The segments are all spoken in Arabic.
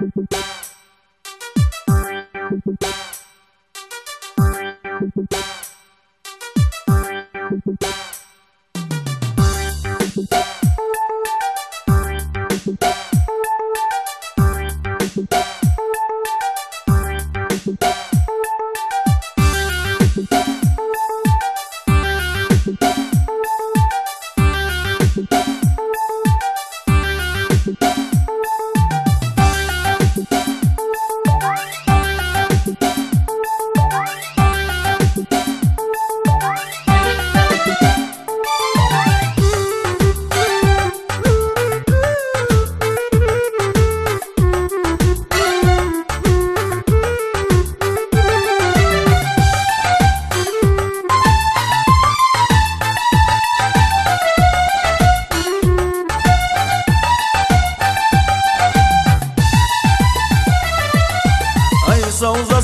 Thank you.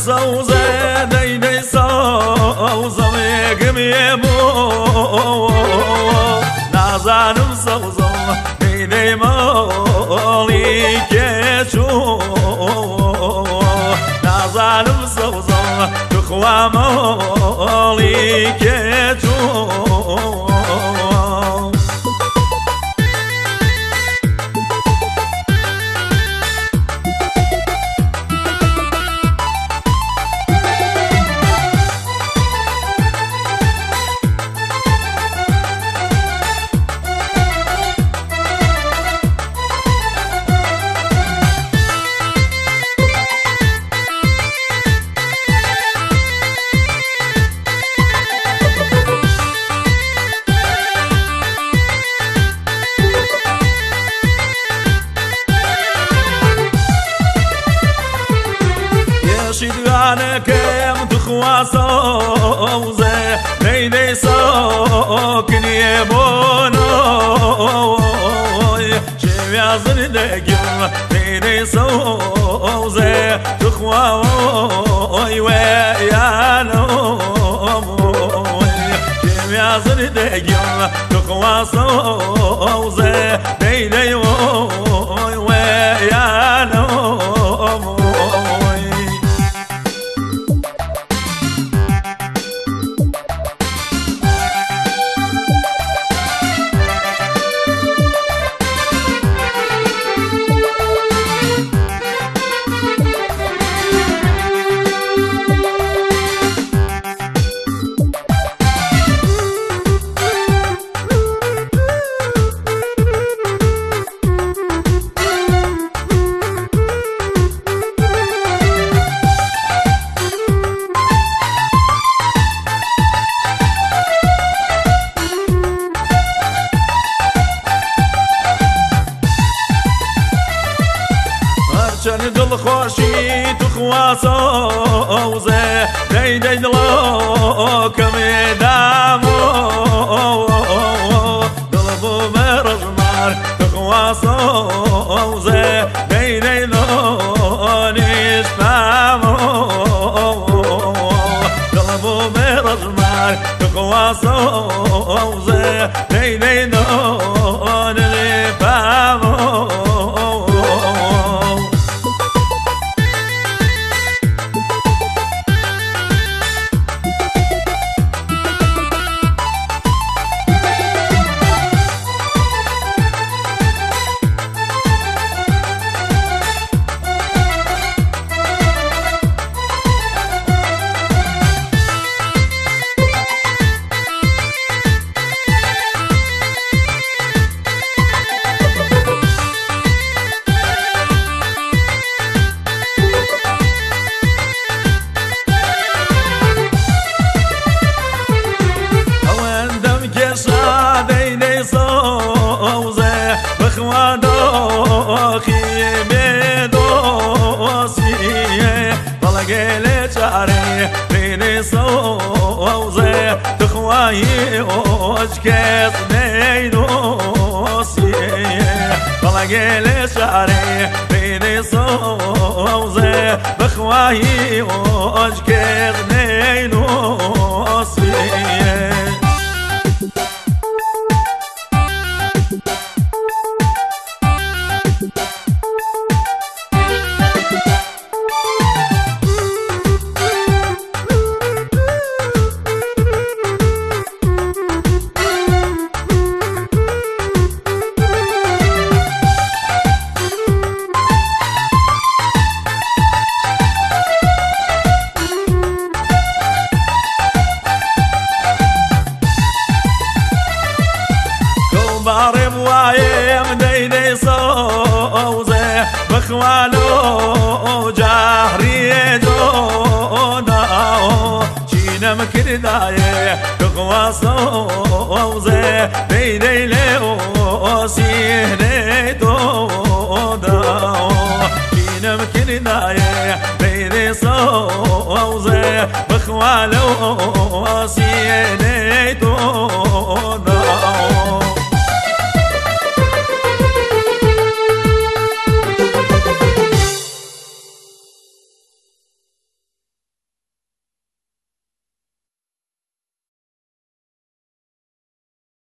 سوزة دي دي سوزة ميقم يمو نازانم سوزة دي دي مولي كيشو نازانم سوزة تخوى مولي كيشو کم تو خواصوزه نیده ساکن یبونو شویازن دگم نیده سوزه تو خواوی و یانو شویازن دگم تو خواصوزه چەند دڵخۆشی توخواسۆزێ دەیدەی دڵۆکەمێدام دڵ بۆ مەڕژمار توخواسۆزێ دەیدەی دۆنیشتام دڵ بۆ مێڕژمار توخواسۆزێ دەیدەی دۆنێ بخواي وشكيت نينوسي نايم ديدي صوزي بخوالو جهري دوناو شينم كرداي تغوى صوزي ديدي لو سيهري دوناو شينم كرداي ديدي صوزي بخوالو سيهري دوناو